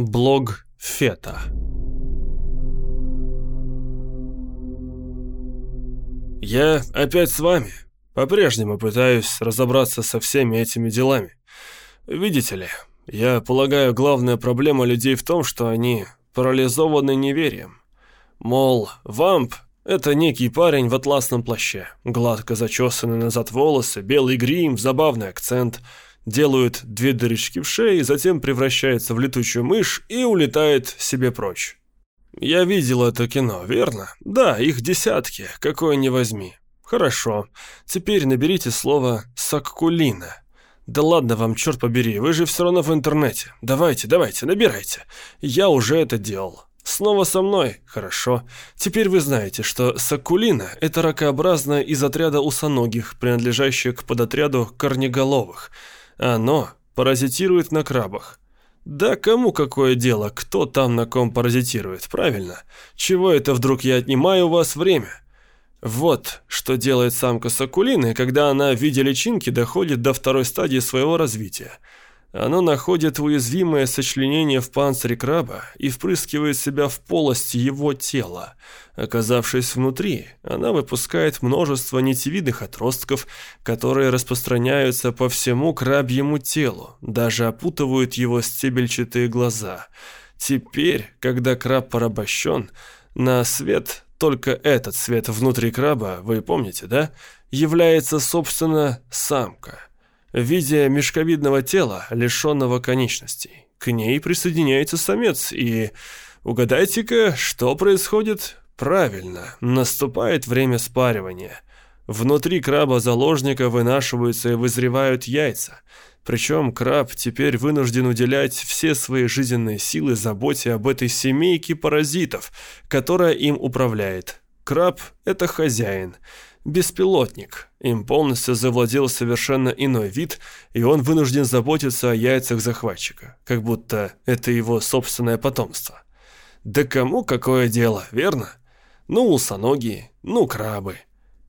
Блог Фета. Я опять с вами. По-прежнему пытаюсь разобраться со всеми этими делами. Видите ли, я полагаю, главная проблема людей в том, что они парализованы неверием. Мол, вамп — это некий парень в атласном плаще, гладко зачесанные назад волосы, белый грим, забавный акцент — делают две дырочки в шее, затем превращается в летучую мышь и улетает себе прочь. Я видел это кино, верно? Да, их десятки, какое ни возьми. Хорошо, теперь наберите слово «саккулина». Да ладно вам, черт побери, вы же все равно в интернете. Давайте, давайте, набирайте. Я уже это делал. Снова со мной? Хорошо. Теперь вы знаете, что саккулина – это ракообразная из отряда усоногих, принадлежащая к подотряду корнеголовых – оно паразитирует на крабах. Да кому какое дело, кто там на ком паразитирует, правильно? Чего это вдруг я отнимаю у вас время? Вот что делает самка сакулины, когда она в виде личинки доходит до второй стадии своего развития – оно находит уязвимое сочленение в панцире краба и впрыскивает себя в полость его тела. Оказавшись внутри, она выпускает множество нитевидных отростков, которые распространяются по всему крабьему телу, даже опутывают его стебельчатые глаза. Теперь, когда краб порабощен, на свет, только этот свет внутри краба, вы помните, да, является, собственно, самка – в виде мешковидного тела, лишенного конечностей. К ней присоединяется самец, и угадайте-ка, что происходит? Правильно, наступает время спаривания. Внутри краба-заложника вынашиваются и вызревают яйца. Причем краб теперь вынужден уделять все свои жизненные силы заботе об этой семейке паразитов, которая им управляет. Краб – это хозяин – беспилотник. Им полностью завладел совершенно иной вид, и он вынужден заботиться о яйцах захватчика, как будто это его собственное потомство. Да кому какое дело, верно? Ну, усоногие, ну, крабы.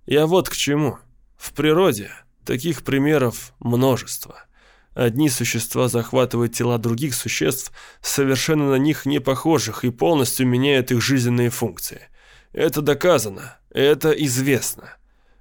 Я вот к чему. В природе таких примеров множество. Одни существа захватывают тела других существ, совершенно на них не похожих, и полностью меняют их жизненные функции. Это доказано, это известно.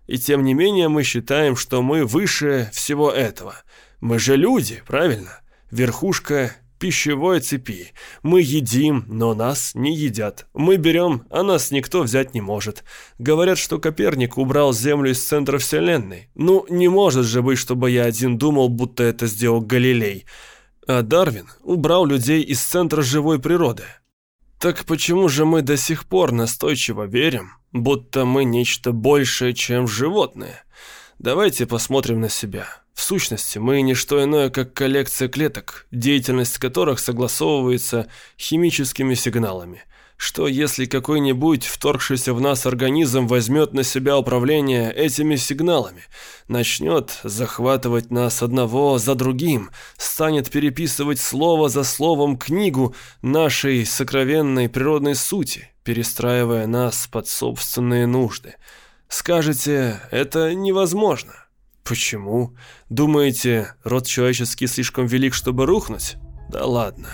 И тем не менее мы считаем, что мы выше всего этого. Мы же люди, правильно? Верхушка пищевой цепи. Мы едим, но нас не едят. Мы берем, а нас никто взять не может. Говорят, что Коперник убрал Землю из центра Вселенной. Ну, не может же быть, чтобы я один думал, будто это сделал Галилей. А Дарвин убрал людей из центра живой природы. Так почему же мы до сих пор настойчиво верим, будто мы нечто большее, чем животные? Давайте посмотрим на себя. В сущности, мы не что иное, как коллекция клеток, деятельность которых согласовывается химическими сигналами – что если какой-нибудь вторгшийся в нас организм возьмет на себя управление этими сигналами, начнет захватывать нас одного за другим, станет переписывать слово за словом книгу нашей сокровенной природной сути, перестраивая нас под собственные нужды. Скажете, это невозможно. Почему? Думаете, род человеческий слишком велик, чтобы рухнуть? Да ладно,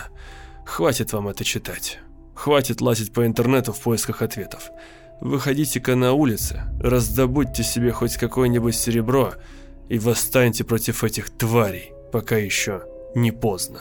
хватит вам это читать. Хватит лазить по интернету в поисках ответов. Выходите-ка на улицы, раздобудьте себе хоть какое-нибудь серебро и восстаньте против этих тварей, пока еще не поздно.